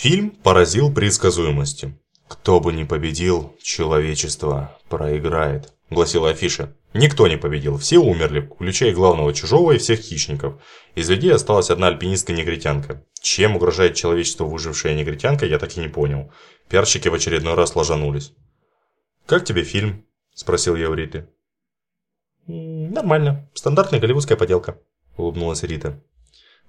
Фильм поразил предсказуемостью. «Кто бы ни победил, человечество проиграет», – гласила афиша. Никто не победил, все умерли, включая главного чужого и всех хищников. Из людей осталась одна альпинистка-негритянка. Чем угрожает человечеству выжившая негритянка, я так и не понял. Пиарщики в очередной раз ложанулись. «Как тебе фильм?» – спросил я у Риты. «Нормально. Стандартная голливудская поделка», – улыбнулась Рита.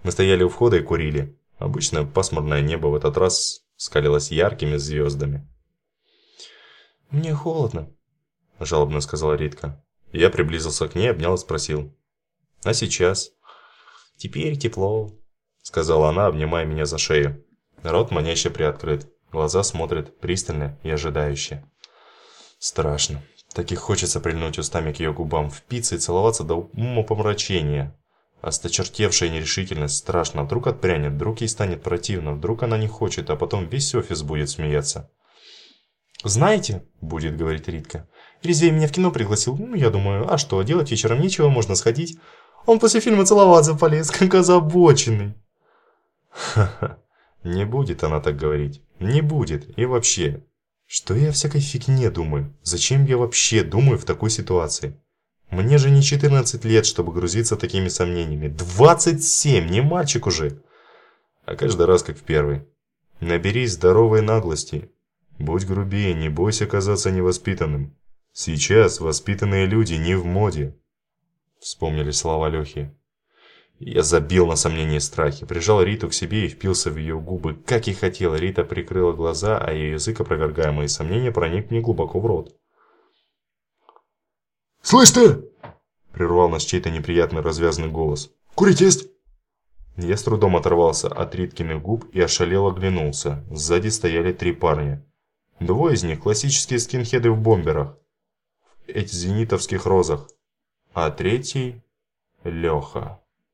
Мы стояли у входа и курили. Обычно пасмурное небо в этот раз скалилось яркими звездами. «Мне холодно», – жалобно сказала Ритка. Я приблизился к ней, обнял и спросил. «А сейчас?» «Теперь тепло», – сказала она, обнимая меня за шею. Рот маняще приоткрыт, глаза смотрят пристально и ожидающе. Страшно. Так и хочется прильнуть устами к ее губам, впиться и целоваться до умопомрачения. Осточертевшая нерешительность страшно. Вдруг отпрянет, вдруг ей станет противно, вдруг она не хочет, а потом весь офис будет смеяться. «Знаете», – будет говорить Ритка, – «Резвей меня в кино пригласил. Ну, я думаю, а что, делать вечером нечего, можно сходить. Он после фильма целоваться полез, как озабоченный». Ха-ха, не будет она так говорить. Не будет. И вообще, что я всякой фигне думаю? Зачем я вообще думаю в такой ситуации? Мне же не 14 лет, чтобы грузиться такими сомнениями. 27, не мальчик уже. А каждый раз как в первый. Наберись здоровой наглости Будь грубее, не бойся казаться невоспитанным. Сейчас воспитанные люди не в моде. Вспомнили слова Лехи. Я забил на сомнения и страхи, прижал Риту к себе и впился в ее губы, как и хотел. Рита прикрыла глаза, а ее язык, опровергая мои сомнения, проник мне глубоко в рот. «Слышь ты!» – прервал нас чей-то неприятный развязанный голос. «Курить есть?» Я с трудом оторвался от Риткиных губ и ошалел оглянулся. Сзади стояли три парня. Двое из них классические скинхеды в бомберах, эти зенитовских розах, а третий – Леха.